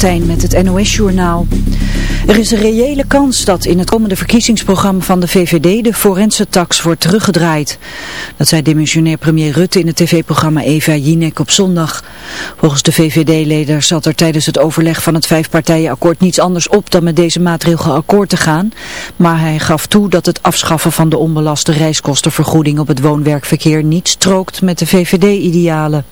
Met het NOS-journaal. Er is een reële kans dat in het komende verkiezingsprogramma van de VVD de forense tax wordt teruggedraaid. Dat zei demissionair premier Rutte in het tv-programma Eva Jinek op zondag. Volgens de VVD-leder zat er tijdens het overleg van het vijfpartijenakkoord niets anders op dan met deze maatregel akkoord te gaan. Maar hij gaf toe dat het afschaffen van de onbelaste reiskostenvergoeding op het woon-werkverkeer niet strookt met de VVD-idealen.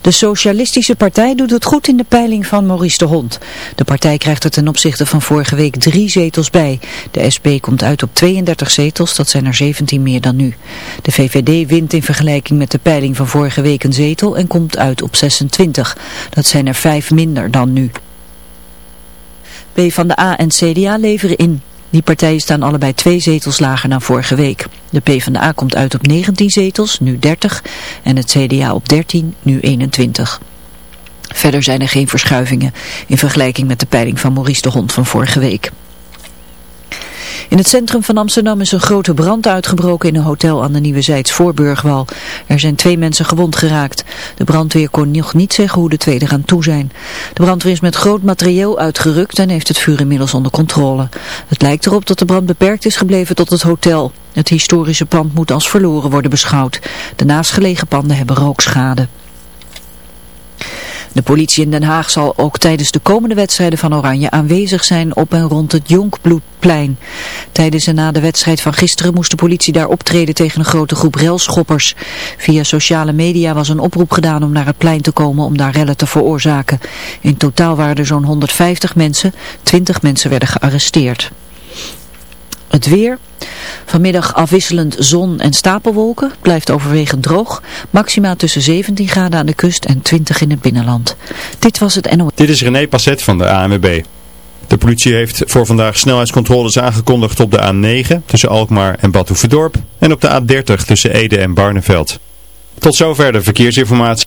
De Socialistische Partij doet het goed in de peiling van Maurice de Hond. De partij krijgt er ten opzichte van vorige week drie zetels bij. De SP komt uit op 32 zetels, dat zijn er 17 meer dan nu. De VVD wint in vergelijking met de peiling van vorige week een zetel en komt uit op 26. Dat zijn er vijf minder dan nu. P van de A en CDA leveren in. Die partijen staan allebei twee zetels lager dan vorige week. De PvdA komt uit op 19 zetels, nu 30, en het CDA op 13, nu 21. Verder zijn er geen verschuivingen in vergelijking met de peiling van Maurice de Hond van vorige week. In het centrum van Amsterdam is een grote brand uitgebroken in een hotel aan de Nieuwe Zijds Voorburgwal. Er zijn twee mensen gewond geraakt. De brandweer kon nog niet zeggen hoe de twee eraan toe zijn. De brandweer is met groot materieel uitgerukt en heeft het vuur inmiddels onder controle. Het lijkt erop dat de brand beperkt is gebleven tot het hotel. Het historische pand moet als verloren worden beschouwd. De naastgelegen panden hebben rookschade. De politie in Den Haag zal ook tijdens de komende wedstrijden van Oranje aanwezig zijn op en rond het Jonkbloedplein. Tijdens en na de wedstrijd van gisteren moest de politie daar optreden tegen een grote groep relschoppers. Via sociale media was een oproep gedaan om naar het plein te komen om daar rellen te veroorzaken. In totaal waren er zo'n 150 mensen, 20 mensen werden gearresteerd. Het weer. Vanmiddag afwisselend zon en stapelwolken. Blijft overwegend droog. Maxima tussen 17 graden aan de kust en 20 in het binnenland. Dit was het NOS. Dit is René Passet van de ANWB. De politie heeft voor vandaag snelheidscontroles aangekondigd op de A9 tussen Alkmaar en Badhoevedorp. En op de A30 tussen Ede en Barneveld. Tot zover de verkeersinformatie.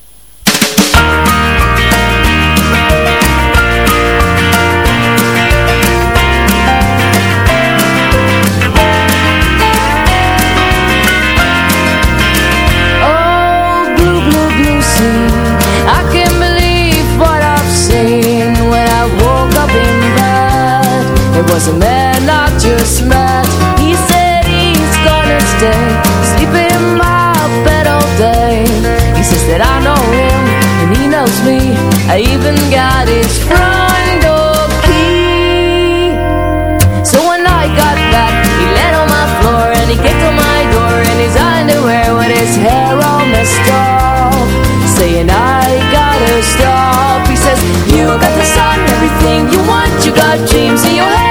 was a man I just met. He said he's gonna stay, sleep in my bed all day. He says that I know him and he knows me. I even got his front door key. So when I got back, he laid on my floor and he kicked on my door his underwear with his hair all messed up, you got the sun, everything you want, you got dreams in your head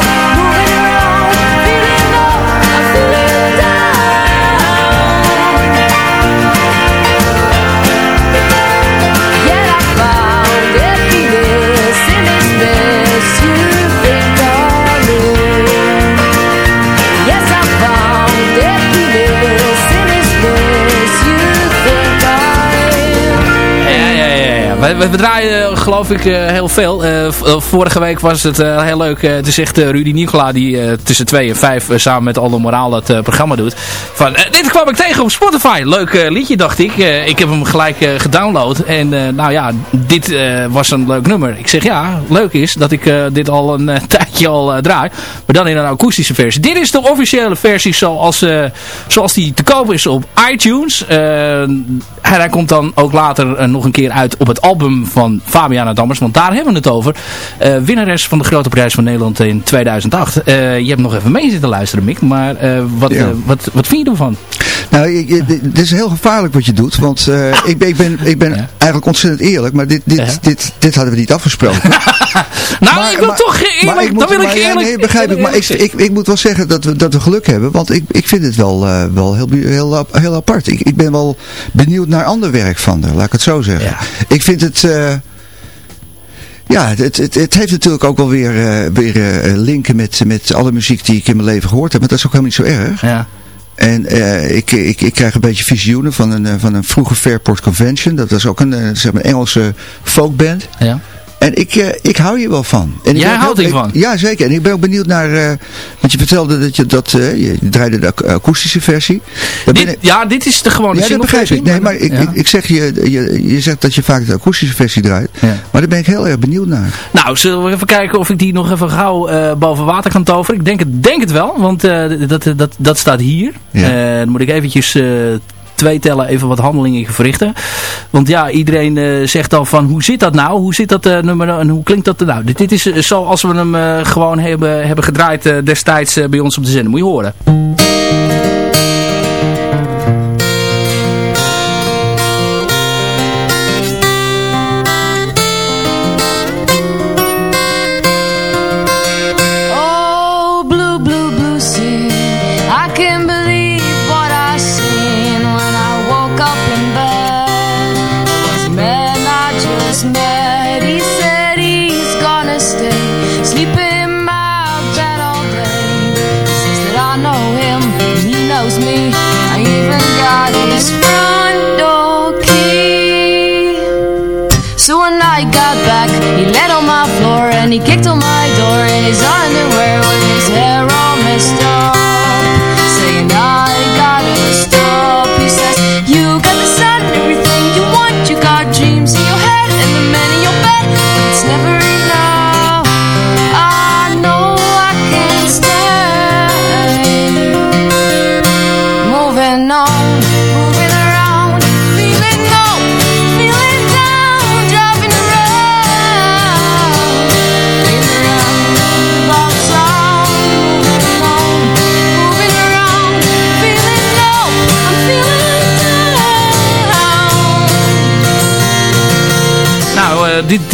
we, we draaien eh, geloof ik eh, heel veel. Eh, vorige week was het heel leuk. te zegt Rudy Nicola die tussen 2 en 5 samen met Aldo Moraal het programma doet. Van, dit kwam ik tegen op Spotify. Leuk liedje dacht ik. Ik heb hem gelijk gedownload. En nou ja, dit was een leuk nummer. Ik zeg ja, leuk is dat ik dit al een tijdje al draai. Maar dan in een akoestische versie. Dit is de officiële versie zoals, zoals die te koop is op iTunes. Hij komt dan ook later nog een keer uit op het album van Fabiana Dammers. Want daar hebben we het over. Eh, winnares van de Grote Prijs van Nederland in 2008. Eh, je hebt nog even mee zitten luisteren, Mick. Maar eh, wat, Ja. wat, wat vind je ervan? Nou, ik- dit is heel gevaarlijk wat je doet, want ik ben, ik ben, ik ben Ja. eigenlijk ontzettend eerlijk, maar dit, dit, Ja. dit, dit hadden we niet afgesproken. Nou, Maar- ik wil maar- toch eerlijk, maar ik moet- dan wil ik maar eerlijk... nee, begrijp ik, maar ik, ik, ik moet wel zeggen dat we, dat we geluk hebben, want ik, ik vind het wel, wel heel, heel, heel apart. Ik, ik ben wel benieuwd naar ander werk van haar, laat ik het zo zeggen. Ik vind het... eh, ja, het, het, het heeft natuurlijk ook wel weer, eh, weer eh, linken met, met alle muziek die ik in mijn leven gehoord heb. Maar dat is ook helemaal niet zo erg. Ja. En ik, ik, ik krijg een beetje visioenen van een, van een vroege Fairport Convention. Dat was ook een, zeg maar Engelse folkband. Ja. En ik, eh, ik hou hier wel van. En ik Jij houdt hiervan? ik- Ja, zeker. En ik ben ook benieuwd naar... eh, want je vertelde dat je dat... eh, je draaide de ak- akoestische versie. Dit, ik- ja, dit is de gewone ja, single ik. versie, Nee, maar ik, ja. ik, zeg je, je... Je zegt dat je vaak de akoestische versie draait. Ja. Maar daar ben ik heel erg benieuwd naar. Nou, zullen we even kijken of ik die nog even gauw boven water kan toveren? Ik denk het, denk het wel, want dat, dat, dat staat hier. Ja. Dan moet ik eventjes twee tellen, even wat handelingen verrichten. Want ja, iedereen eh, zegt dan van, hoe zit dat nou? Hoe zit dat eh, nummer en hoe klinkt dat nou? Dit, dit is eh, zoals we hem eh, gewoon hebben, hebben gedraaid eh, destijds eh, bij ons op de zender. Moet je horen.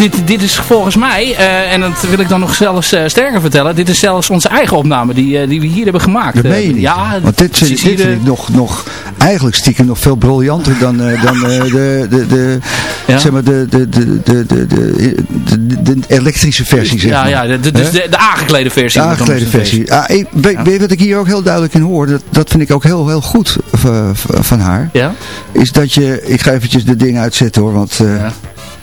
Dit, dit, is volgens mij, eh, en dat wil ik dan nog zelfs eh, sterker vertellen, dit is zelfs onze eigen opname die, eh, die we hier hebben gemaakt. Dat meen je. Ja, Want dit, dit hier, vind ik nog, nog eigenlijk stiekem nog veel briljanter dan, dan de, de, de, Ja? zeg maar de, de, de, de, de, de, de, de elektrische versie. Zeg ja, maar. ja, de, de- dus de, de aangeklede versie. De aangeklede versie. Ah, ik, weet, wat ik hier ook heel duidelijk in hoor? Dat, dat vind ik ook heel, heel goed van haar. Ja? Is dat je, ik ga eventjes de ding uitzetten hoor, want... Ja.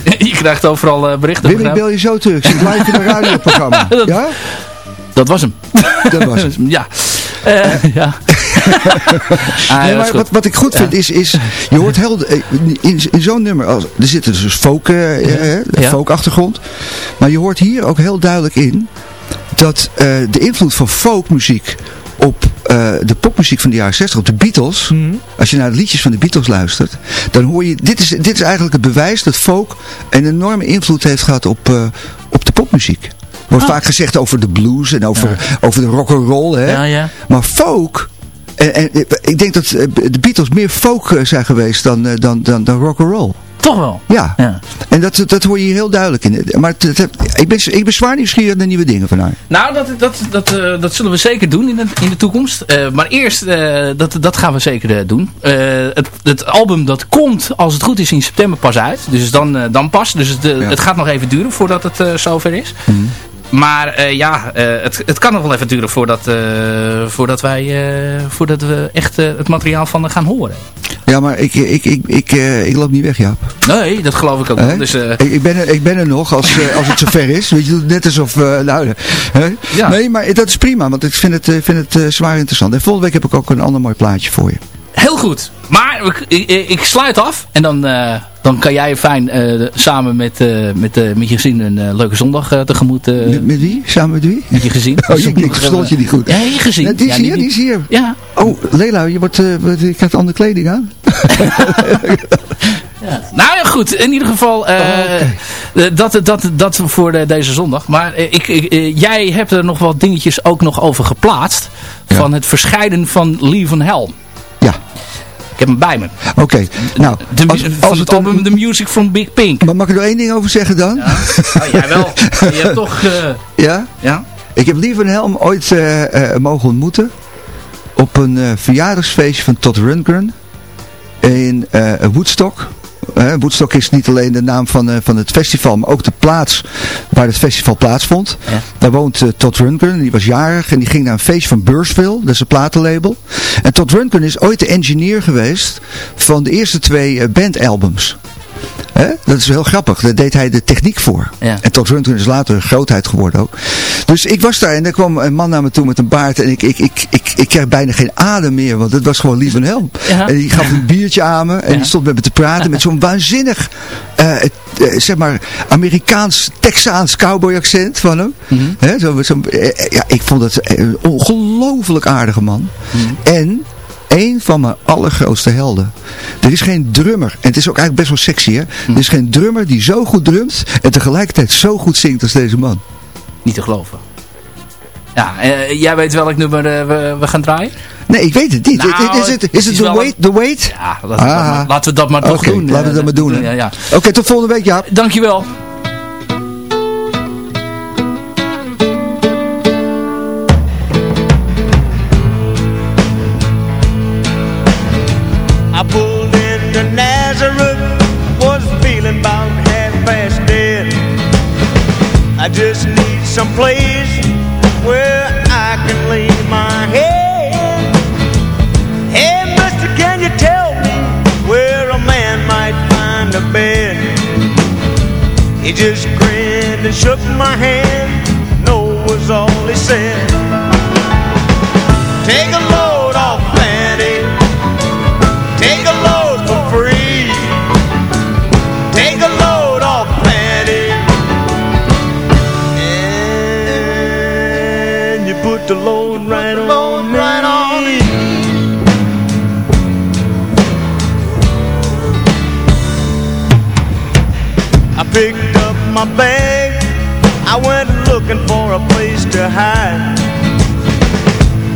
Je krijgt overal eh, berichten. Wim, ik bel je zo terug. Zit live in een radioprogramma. Dat- Ja? Dat was hem. Dat was het. ja. Eh, ja. Ah, nee, maar wat, wat ik goed vind is, is je hoort heel, eh, in, in zo'n nummer, als, er zit dus folk, eh, Ja. folkachtergrond, maar je hoort hier ook heel duidelijk in dat de invloed van folkmuziek op eh, de popmuziek van de jaren 60, op de Beatles, Mhm. als je naar de liedjes van de Beatles luistert, dan hoor je, dit is, dit is eigenlijk het bewijs dat folk een enorme invloed heeft gehad op, eh, op de popmuziek. Er wordt Ah. vaak gezegd over de blues en over, over de rock'n'roll, hè. Ja, ja. Maar folk, en, en, ik denk dat eh, de Beatles meer folk zijn geweest dan, dan, dan, dan rock'n'roll. Toch wel. Ja. Ja. en dat, dat hoor je heel duidelijk in. Maar het- het- ik, ben, ik ben zwaar nieuwsgierig naar nieuwe dingen van haar. Nou, dat, dat, dat, eh, dat zullen we zeker doen in de, in de toekomst. Eh, maar eerst, eh, dat, dat gaan we zeker doen. Het, het album dat komt, als het goed is, in september pas uit. Dus dan, dan pas. Dus het, Ja. het gaat nog even duren voordat het zover is. Maar eh, ja, eh, het, het kan nog wel even duren voordat, eh, voordat, wij, voordat we echt het materiaal van gaan horen. Ja, maar ik, ik, ik, ik, ik loop niet weg, Jaap. Nee, dat geloof ik ook wel. Dus, ik, ik, ben er, ik ben er nog als, als het zover is. Weet je, net alsof... nou? Ja. Nee, maar dat is prima, want ik vind het, vind het zwaar interessant. En volgende week heb ik ook een ander mooi plaatje voor je. Heel goed. Maar ik, ik, sluit af. En dan, eh, dan kan jij fijn eh, samen met, eh, met, met je gezin een leuke zondag tegemoet. Met, met wie? Samen met wie? met je gezin. Oh, je, ik verstond je niet goed. Ja, je gezin. Nee, die is Ja, hier, die is hier. Ja. Oh, Lela, je wordt, je krijgt andere kleding aan. Nou ja, goed. In ieder geval, Oh, eh, dat, dat, dat voor de, deze zondag. Maar ik, ik, jij hebt er nog wat dingetjes ook nog over geplaatst. Ja. Van het verscheiden van Lee van Helm. Ik heb hem bij me. oké. Nou, De, als, van het het dan- album The Music from Big Pink. Maar mag ik er één ding over zeggen dan? Ja. Oh, jij wel. Je hebt toch... eh, Ja? ja? Ik heb Lee van Helm ooit eh, eh, mogen ontmoeten. Op een verjaardagsfeestje van Todd Rundgren. In Woodstock. Eh, Woodstock is niet alleen de naam van, eh, van het festival, maar ook de plaats waar het festival plaatsvond. Ja. Daar woont eh, Todd Rundgren, die was jarig en die ging naar een feest van Bursville, dat is een platenlabel. En Todd Rundgren is ooit de engineer geweest van de eerste twee eh, bandalbums. Dat is wel heel grappig. Daar deed hij de techniek voor. Ja. En Todd Rundgren is later een grootheid geworden ook. Dus ik was daar en er kwam een man naar me toe met een baard. En ik, ik, ik, ik, ik kreeg bijna geen adem meer. Want het was gewoon Lee van Helm. Ja. En die gaf een biertje aan me. En Ja. die stond met me te praten. Met zo'n waanzinnig, eh, eh, zeg maar, Amerikaans-Texaans cowboy accent van hem. Mhm. Hè, zo, zo, eh, ja, ik vond het een ongelooflijk aardige man. Mhm. En een van mijn allergrootste helden. Er is geen drummer, en het is ook eigenlijk best wel sexy hè. Er is geen drummer die zo goed drumt en tegelijkertijd zo goed zingt als deze man. Niet te geloven. Ja, eh, jij weet welk nummer eh, we, we gaan draaien? Nee, ik weet het niet. Nou, is het, is het The Wait? The Wait? Ja, laten we, dat, Ah. maar, laten we dat maar toch Oké, doen. laten we eh, dat maar doen. hè. Ja, ja. Oké, tot volgende week, Jaap. Dankjewel. Just need some place where I can lay my head. Hey, mister, can you tell me where a man might find a bed? He just grinned and shook my hand, no was all he said. Take a load looking for a place to hide.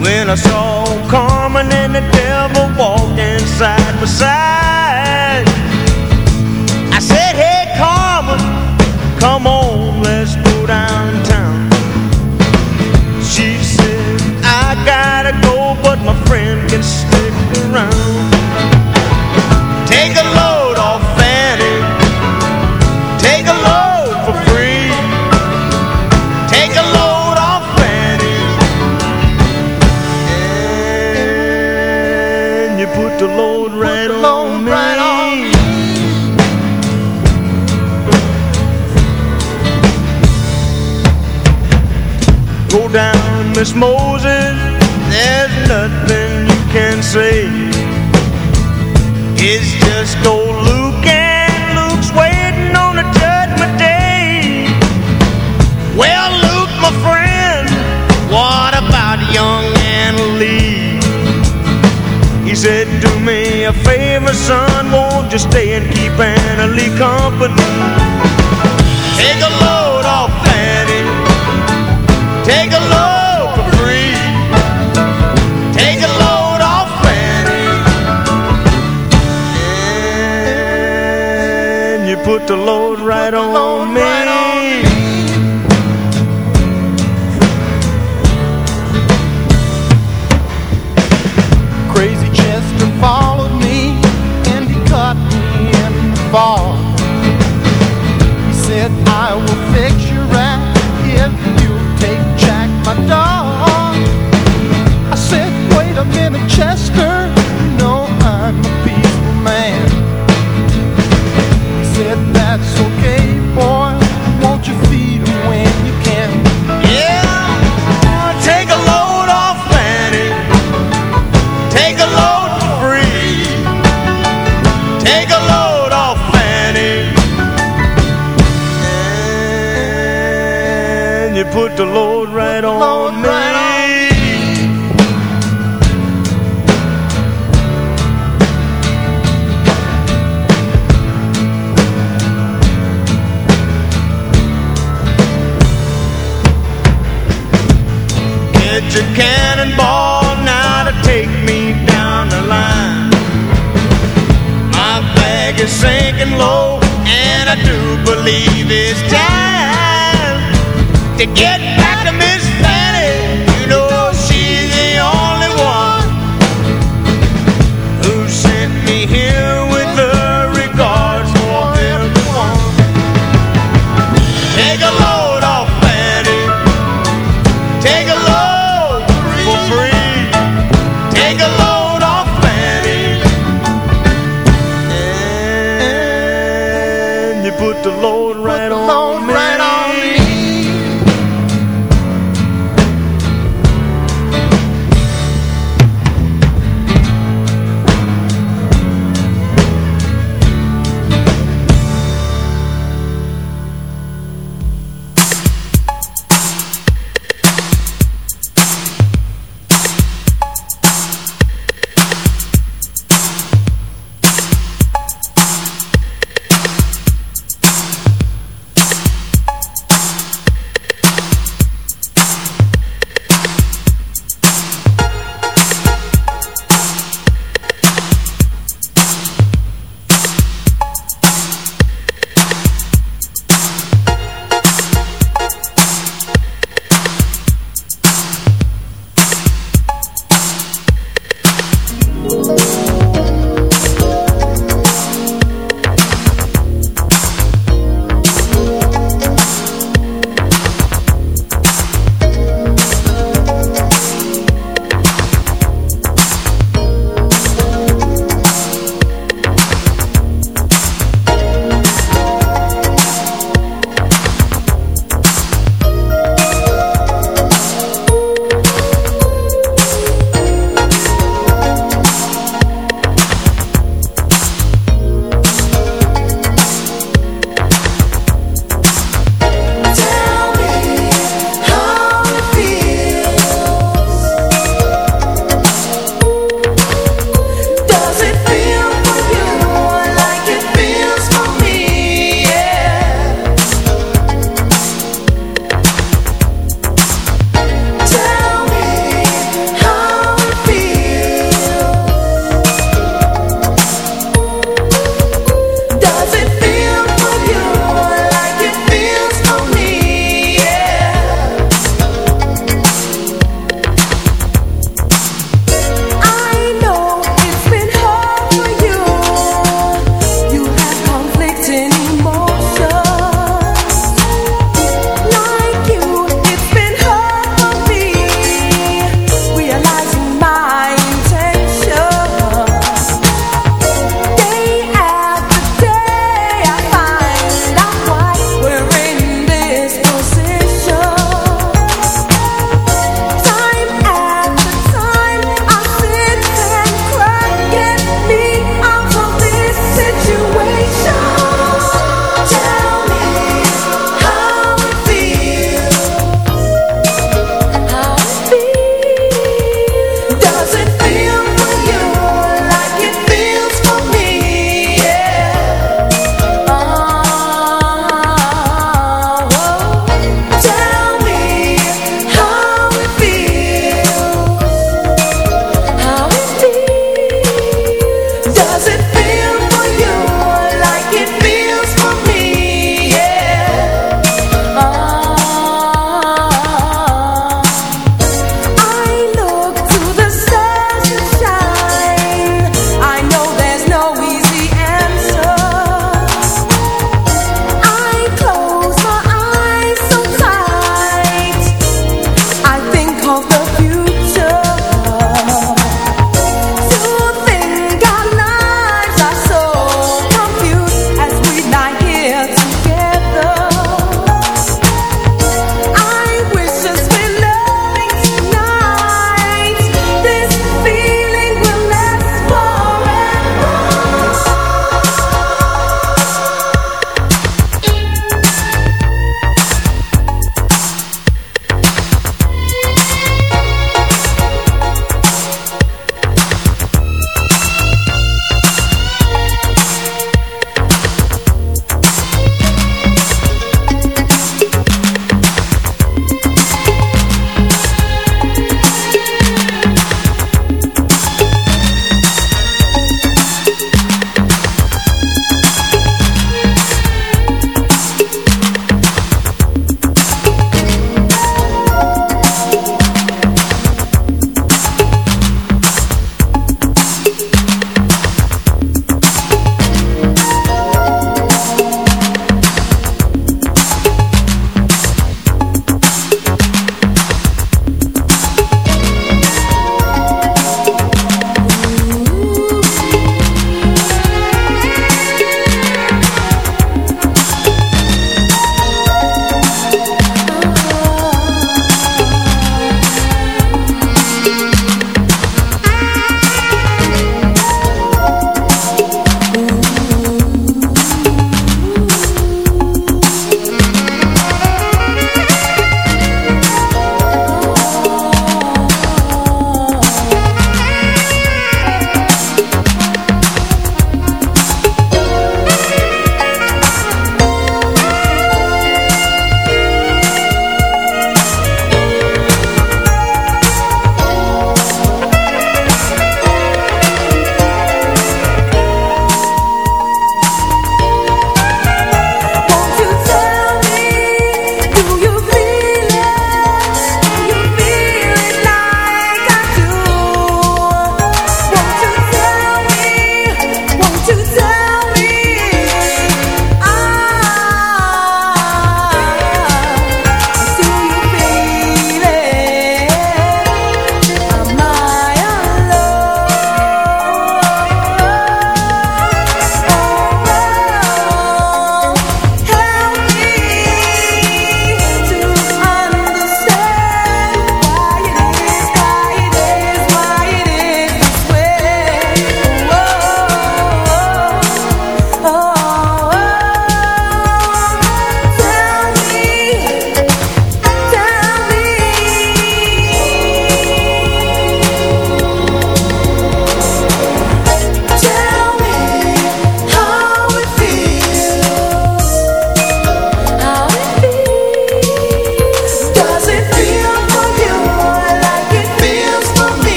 When I saw Carmen and the devil walking side by Miss Moses. There's nothing you can say. It's just old Luke and Luke's waiting on the judgment day. Well, Luke, my friend, what about young Anna Lee? He said, do me a favor, son, won't you stay and keep Anna Lee company? Take a load Put the load right on me. Crazy Chester followed me and he caught me in the fall. He said, I will fix your rap if you take Jack, my dog. I said, wait a minute, Chester, And you put the right on me. Get your cannonball now to take me down the line. My bag is sinking low, and I do believe it's time to get back to Miss Fanny. You know she's the only one who sent me here with her regards for everyone. Take a load off Fanny. Take a load for free. Take a load off Fanny. And you put the load right on me. Right on me.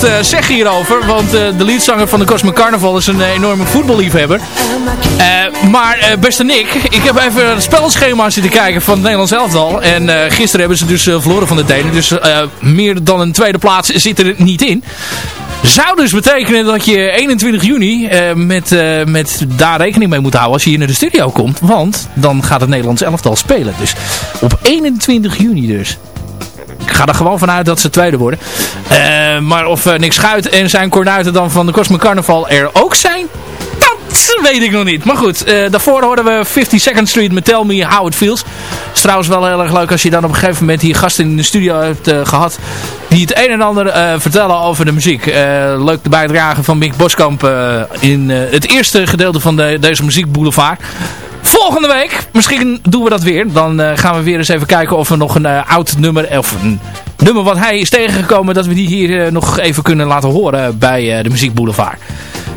Wat uh, zeggen hierover. Want uh, de leadzanger van de Cosmic Carnival is een enorme voetballiefhebber. maar beste Nick, ik heb even het spelschema zitten kijken van het Nederlands elftal. En gisteren hebben ze dus verloren van de Denen. Dus meer dan een tweede plaats zit er niet in. Zou dus betekenen dat je 21 juni uh, met, uh, met daar rekening mee moet houden als je hier naar de studio komt. Want dan gaat het Nederlands elftal spelen. Dus op 21 juni dus. Ik ga er gewoon vanuit dat ze tweede worden. Uh, maar of Nick Schuit en zijn kornuiten dan van de Cosmic Carnival er ook zijn, dat weet ik nog niet. Maar goed, uh, daarvoor hoorden we 52nd Street met Tell Me How It Feels. is trouwens wel heel erg leuk als je dan op een gegeven moment hier gasten in de studio hebt gehad. Die het een en ander vertellen over de muziek. leuk de bijdrage van Mick Boskamp in het eerste gedeelte van de, deze muziekboulevard. Volgende week, misschien doen we dat weer. Dan gaan we weer eens even kijken of we nog een oud nummer, of een nummer wat hij is tegengekomen, dat we die hier nog even kunnen laten horen bij de Muziek Boulevard.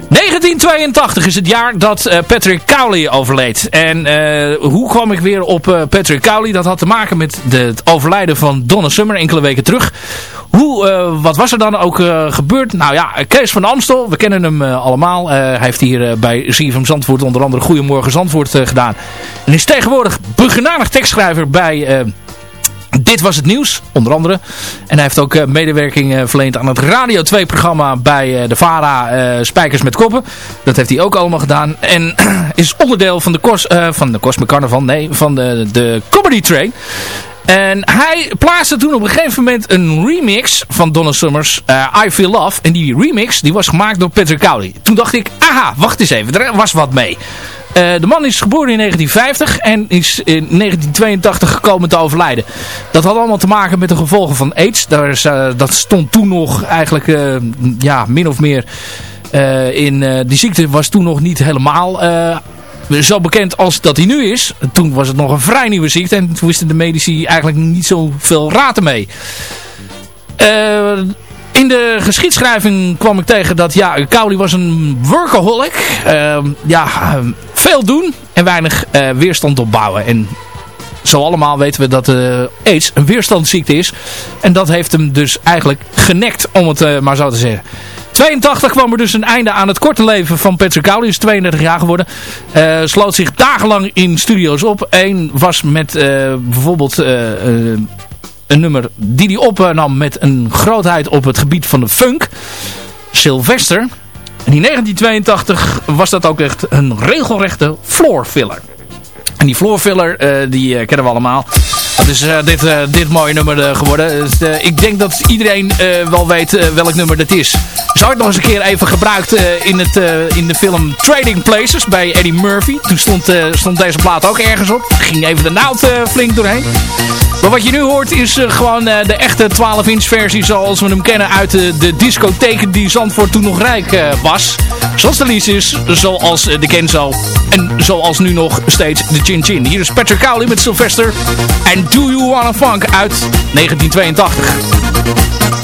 1982 is het jaar dat Patrick Cowley overleed. En hoe kwam ik weer op Patrick Cowley? Dat had te maken met de, het overlijden van Donna Summer enkele weken terug. Hoe, wat was er dan ook gebeurd? Nou ja, Kees van Amstel, we kennen hem allemaal. hij heeft hier bij CFM Zandvoort onder andere Goedemorgen Zandvoort gedaan. En is tegenwoordig begenadigd tekstschrijver bij dit was het nieuws, onder andere. En hij heeft ook medewerking verleend aan het Radio 2 programma bij de VARA Spijkers met Koppen. Dat heeft hij ook allemaal gedaan. En is onderdeel van de, Cos, van de Cosmic Carnival, nee, van de, de Comedy Train. En hij plaatste toen op een gegeven moment een remix van Donna Summers, I Feel Love. En die remix die was gemaakt door Patrick Cowley. Toen dacht ik, aha, wacht eens even, er was wat mee. Uh, de man is geboren in 1950 en is in 1982 gekomen te overlijden. Dat had allemaal te maken met de gevolgen van AIDS. Daar is, uh, dat stond toen nog eigenlijk ja, min of meer in... die ziekte was toen nog niet helemaal zo bekend als dat hij nu is. Toen was het nog een vrij nieuwe ziekte en toen wisten de medici eigenlijk niet zoveel raad mee. In de geschiedschrijving kwam ik tegen dat ja, Cowley was een workaholic. Uh, ja, veel doen en weinig uh, weerstand opbouwen. En zo allemaal weten we dat uh, AIDS een weerstandsziekte is. En dat heeft hem dus eigenlijk genekt, om het uh, maar zo te zeggen. 82 kwam er dus een einde aan het korte leven van Patrick Cowley. is 32 jaar geworden. Uh, sloot zich dagenlang in studio's op. Eén was met uh, bijvoorbeeld uh, een nummer die hij opnam met een grootheid op het gebied van de funk. Sylvester. En in 1982 was dat ook echt een regelrechte floor filler. En die floor filler, uh, die kennen we allemaal. Dat is uh, dit, dit mooie nummer geworden. Dus, ik denk dat iedereen wel weet welk nummer dat is. Is ooit nog eens een keer even gebruikt in, het, in de film Trading Places bij Eddie Murphy. Toen stond, stond deze plaat ook ergens op. Ging even de naald flink doorheen. Maar wat je nu hoort is gewoon de echte 12 inch versie zoals we hem kennen uit de, de discotheken die Zandvoort toen nog rijk was. Zoals de Lies is, zoals de Kenzo en zoals nu nog steeds de Chin Chin. Hier is Patrick Cowley met Sylvester en Do You Wanna Funk uit 1982.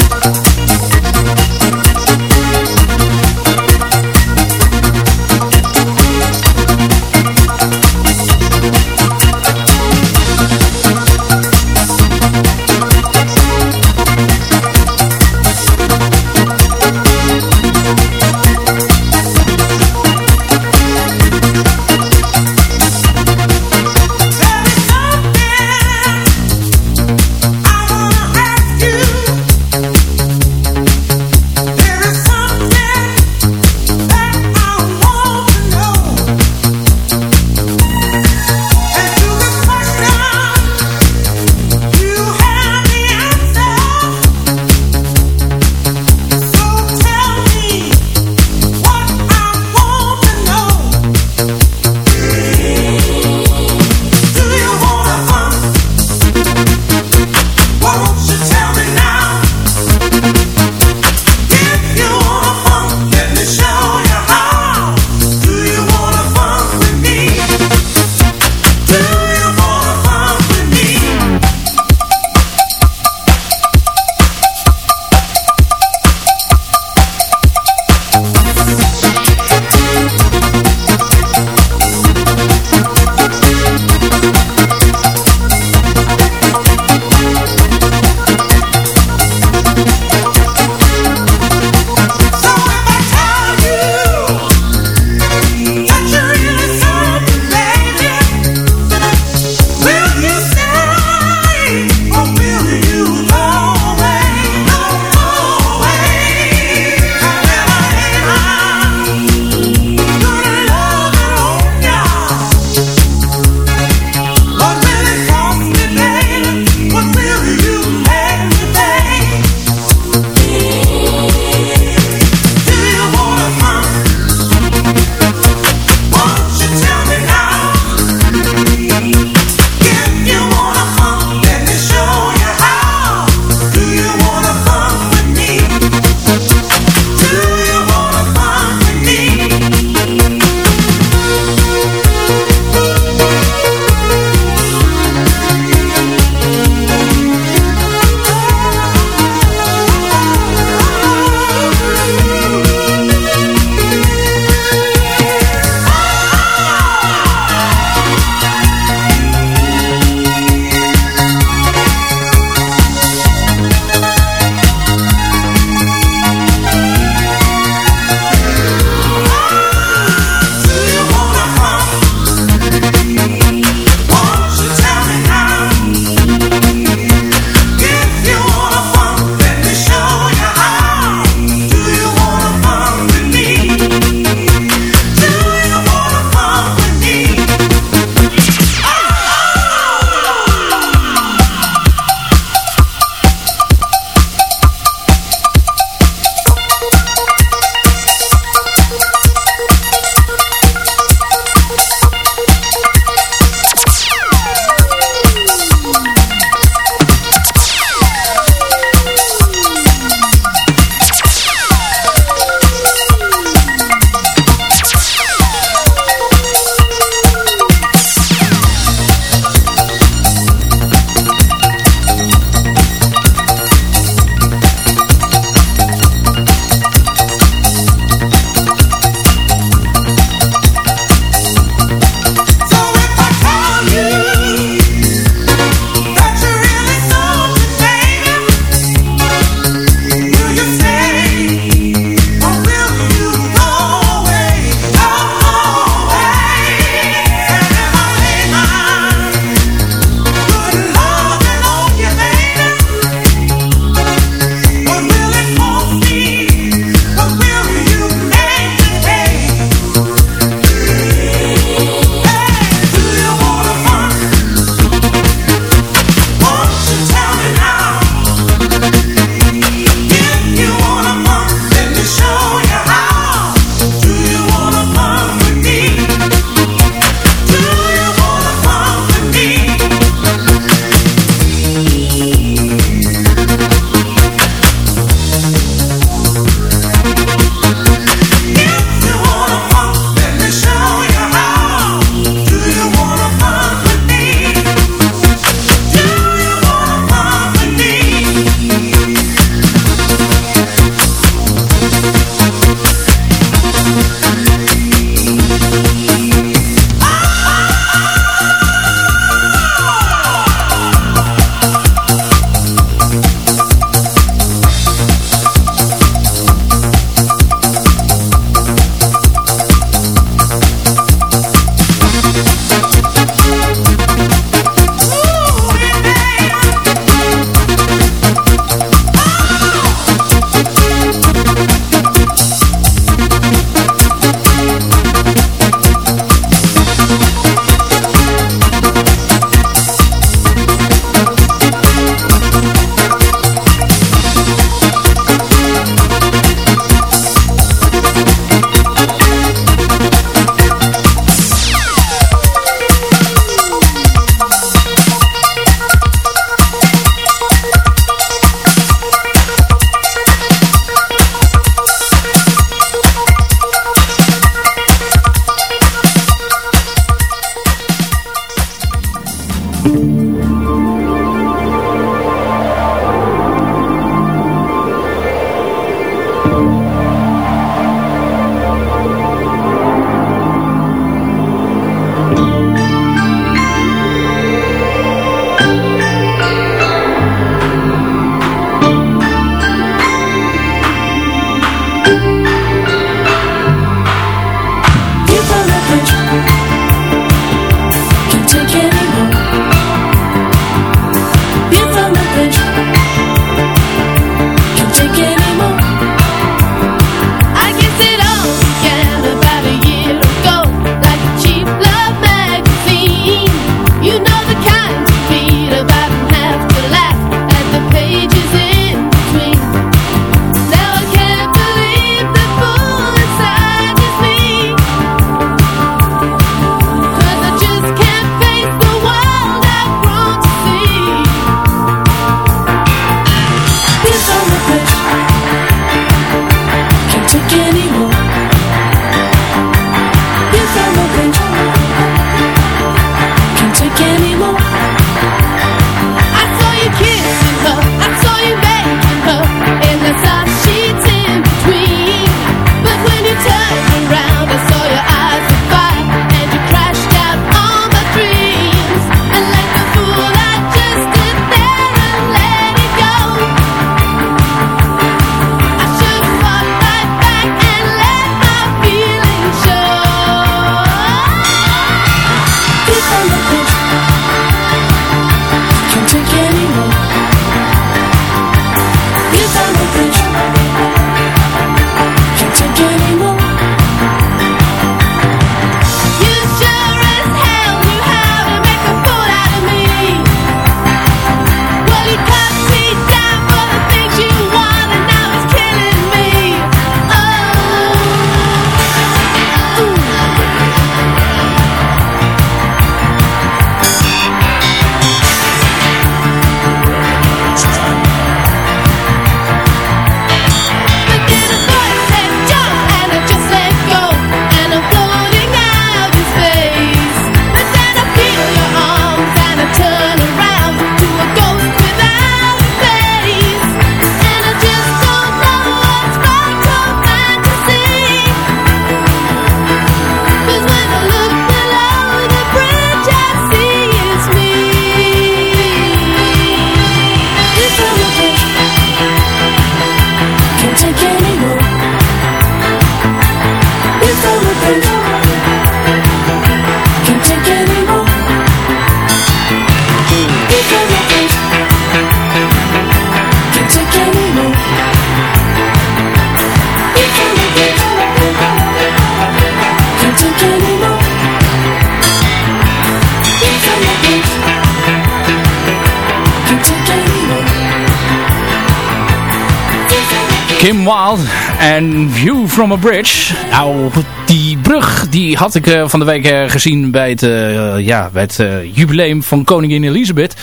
Kim Wilde en View from a Bridge. Nou, die brug die had ik uh, van de week uh, gezien bij het, uh, ja, bij het jubileum van koningin Elisabeth.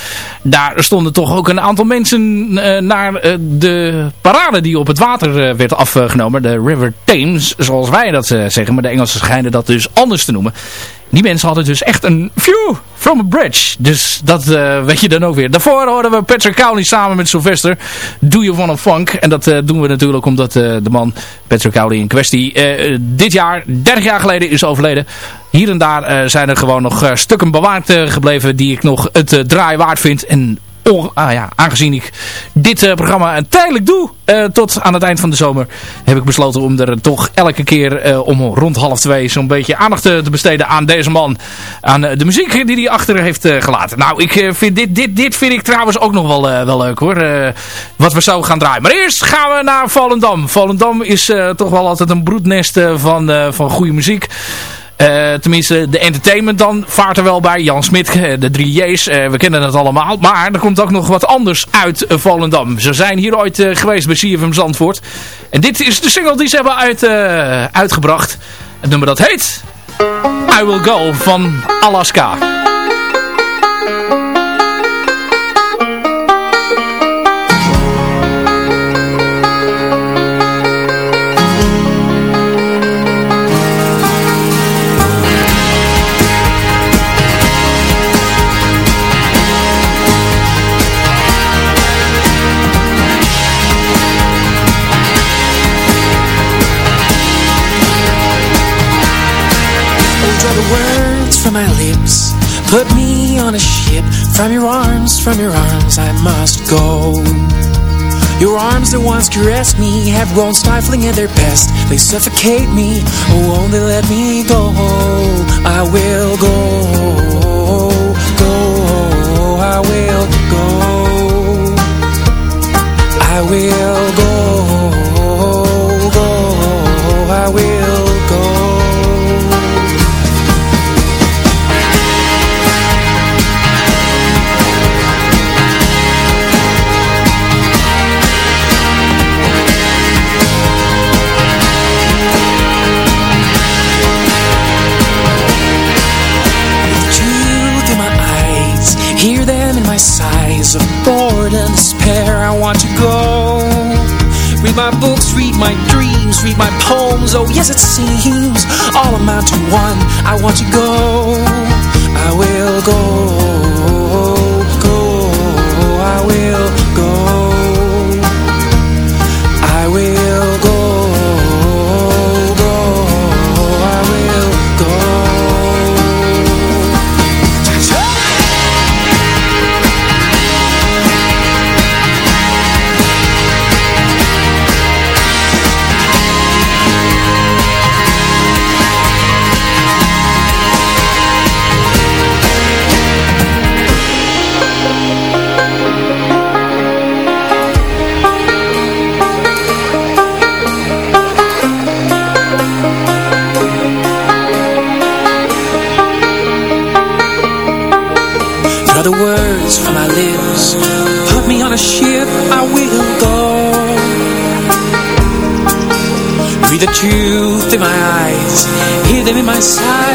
Daar stonden toch ook een aantal mensen naar de parade die op het water werd afgenomen. De River Thames, zoals wij dat zeggen. Maar de Engelsen schijnen dat dus anders te noemen. Die mensen hadden dus echt een view from a bridge. Dus dat uh, weet je dan ook weer. Daarvoor hoorden we Patrick Cowley samen met Sylvester. Do You Wanna Funk. En dat uh, doen we natuurlijk omdat uh, de man Patrick Cowley in kwestie dit jaar, 30 jaar geleden is overleden. Hier en daar zijn er gewoon nog stukken bewaard gebleven die ik nog het draai waard vind. En ah, ja, aangezien ik dit uh, programma tijdelijk doe uh, tot aan het eind van de zomer, heb ik besloten om er toch elke keer uh, om rond half twee zo'n beetje aandacht te, te, besteden aan deze man. Aan de muziek die hij achter heeft gelaten. Nou, ik vind dit, dit, dit vind ik trouwens ook nog wel, wel leuk hoor. wat we zo gaan draaien. Maar eerst gaan we naar Volendam. Volendam is toch wel altijd een broednest van, van goede muziek. Uh, tenminste, de entertainment dan vaart er wel bij. Jan Smit, eh, de drie J's, uh, we kennen het allemaal. Maar er komt ook nog wat anders uit Volendam. Ze zijn hier ooit geweest bij CFM Zandvoort. En dit is de single die ze hebben uit, uitgebracht. Het nummer dat heet I Will Go van Alaska. have grown stifling in their best, They suffocate me, oh won't they let me go. I will go, go, I will go. I will it seems All amount to one. I want you go. them in my side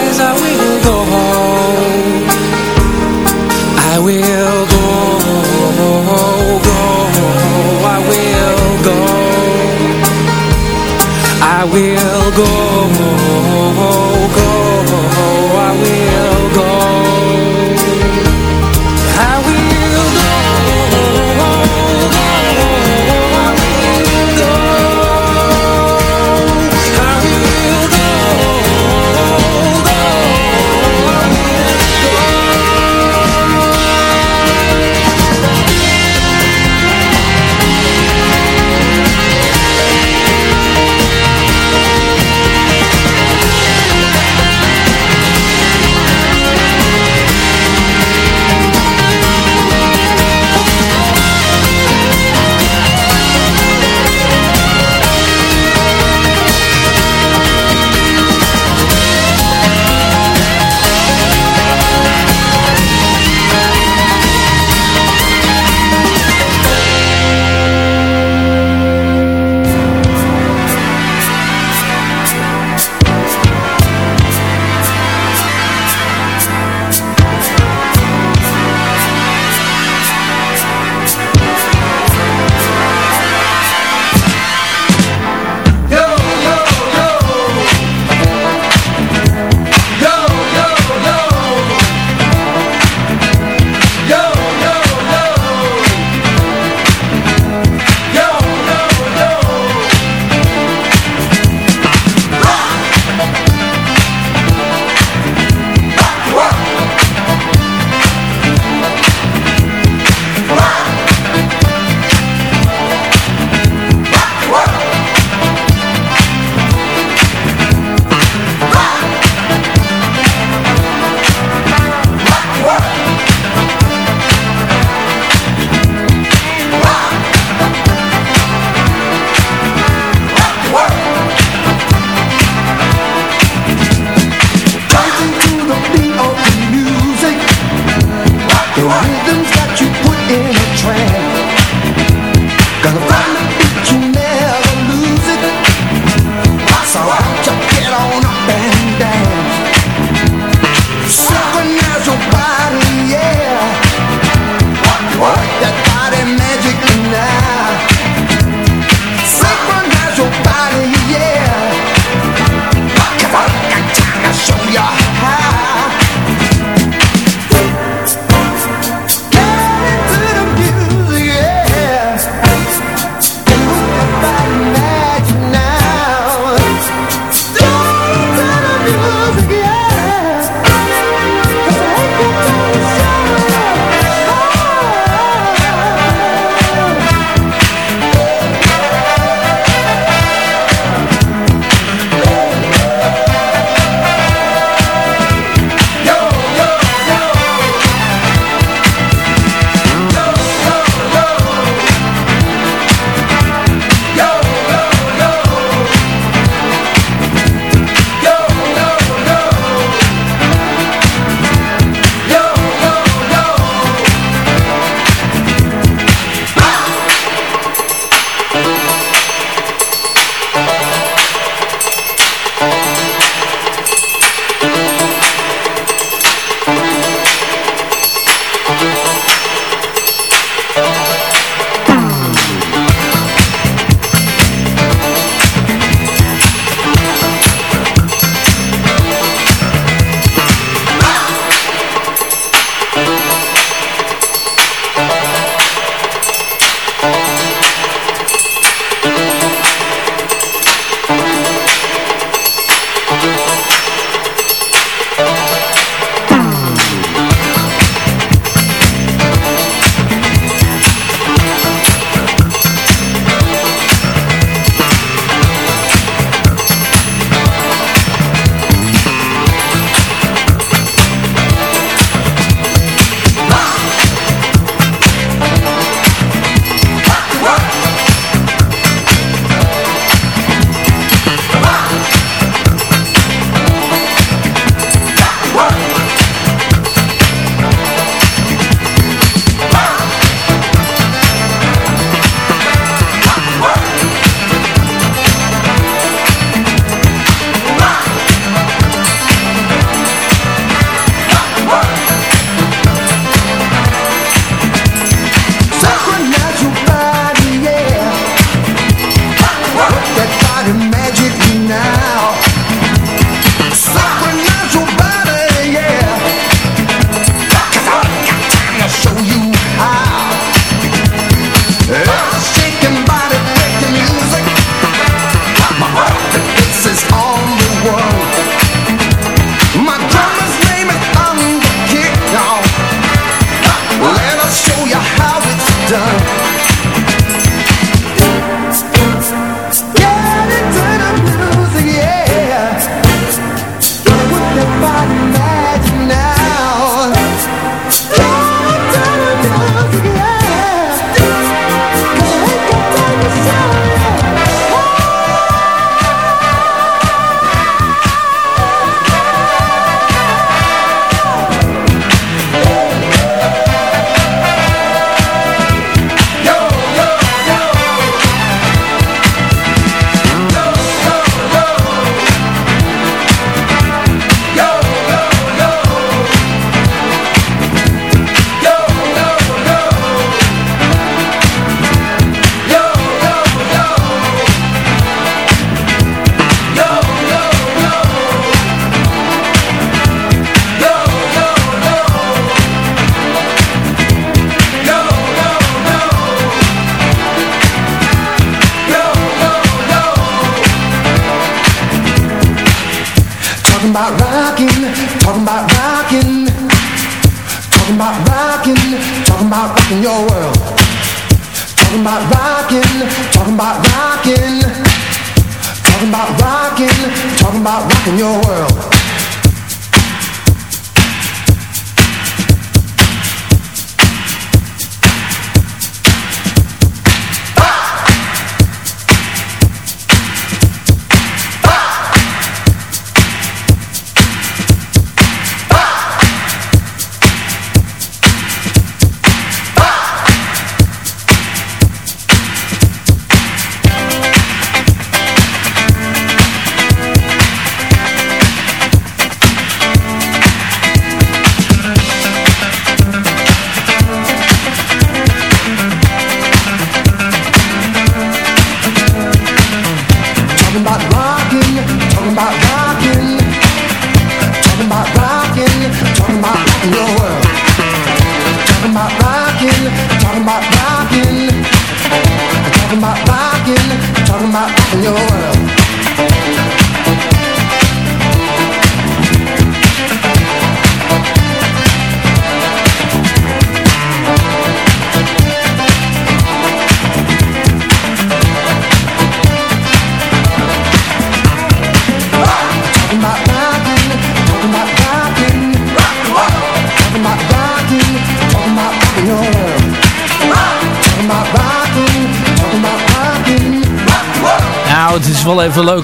about rocking your world.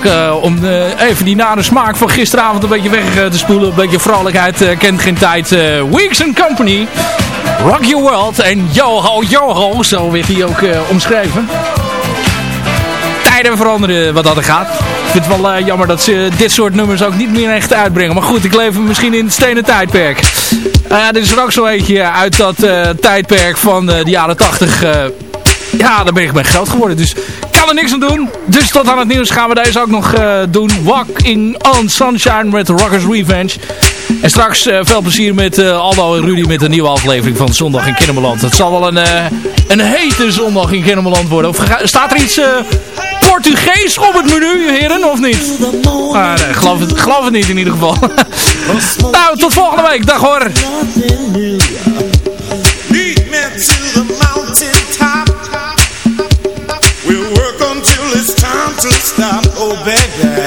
Eh, om eh, even die nare smaak van gisteravond een beetje weg eh, te spoelen. Een beetje vrolijkheid kent geen tijd. Weeks and Company, Rock Your World en Yo-Ho, Yo-Ho, zo werd hij ook omschreven. Tijden veranderen wat dat er gaat. Ik vind het wel jammer dat ze dit soort nummers ook niet meer echt uitbrengen. Maar goed, ik leef misschien in het stenen tijdperk. Dit is er ook zo eentje uit dat tijdperk van de jaren 80. eh, ja, daar ben ik mee groot geworden. Dus kan er niks aan doen. Dus tot aan het nieuws gaan we deze ook nog eh, doen. Walking on Sunshine met Rockers Revenge. En straks eh, veel plezier met eh, Aldo en Rudy met een nieuwe aflevering van Zondag in Kennemerland. Het zal wel een, een hete zondag in Kennemerland worden. Of staat er iets Portugees op het menu, heren, of niet? Ah, nee, geloof, het, geloof het niet in ieder geval. nou, tot volgende week. Dag hoor. Time stop. Oh, baby.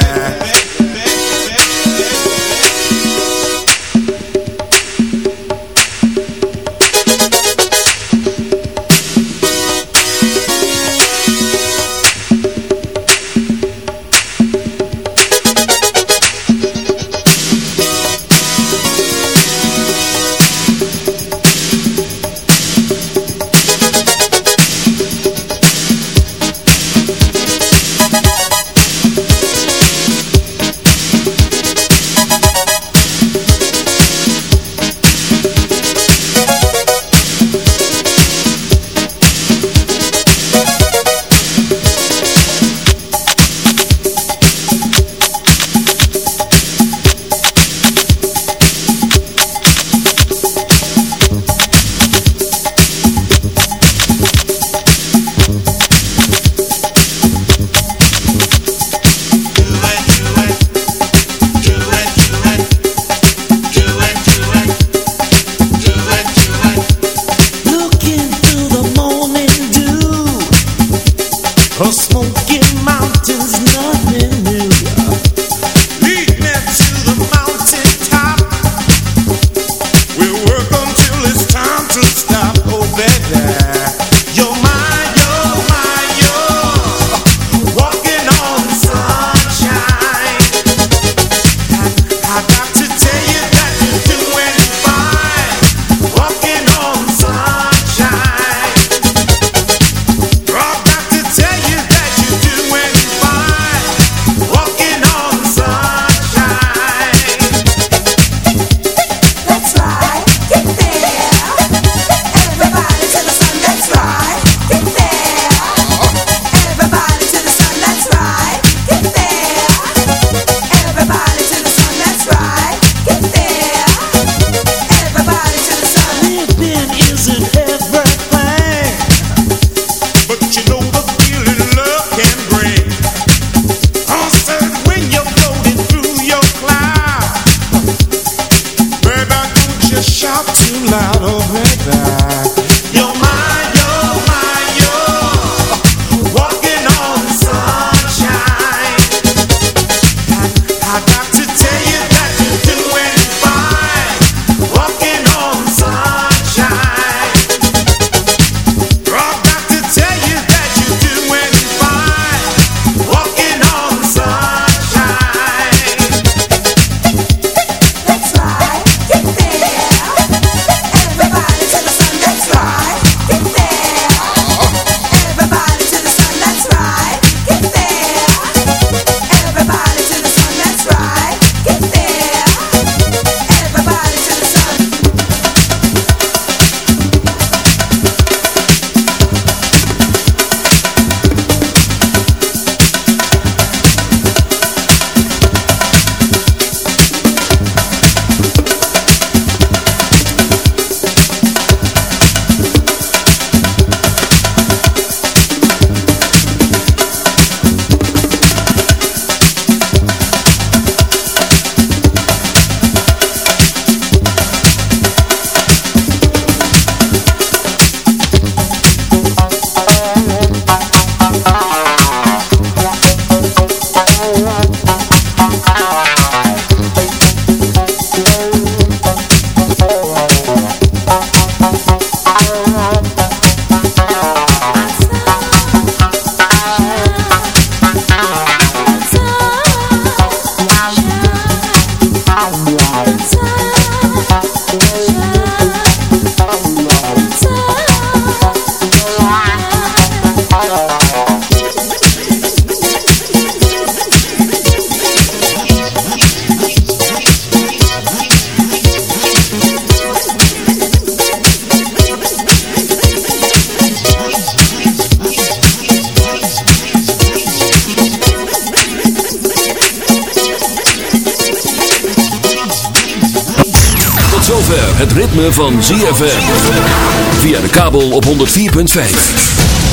ZFM. Via de kabel op 104.5.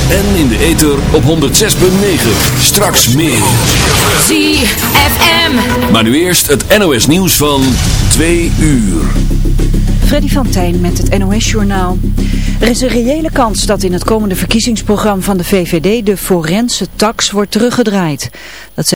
En in de ether op 106.9. Straks meer. ZFM. Maar nu eerst het NOS nieuws van 2 uur. Freddy van Tijn met het NOS-journaal. Er is een reële kans dat in het komende verkiezingsprogramma van de VVD de forense tax wordt teruggedraaid.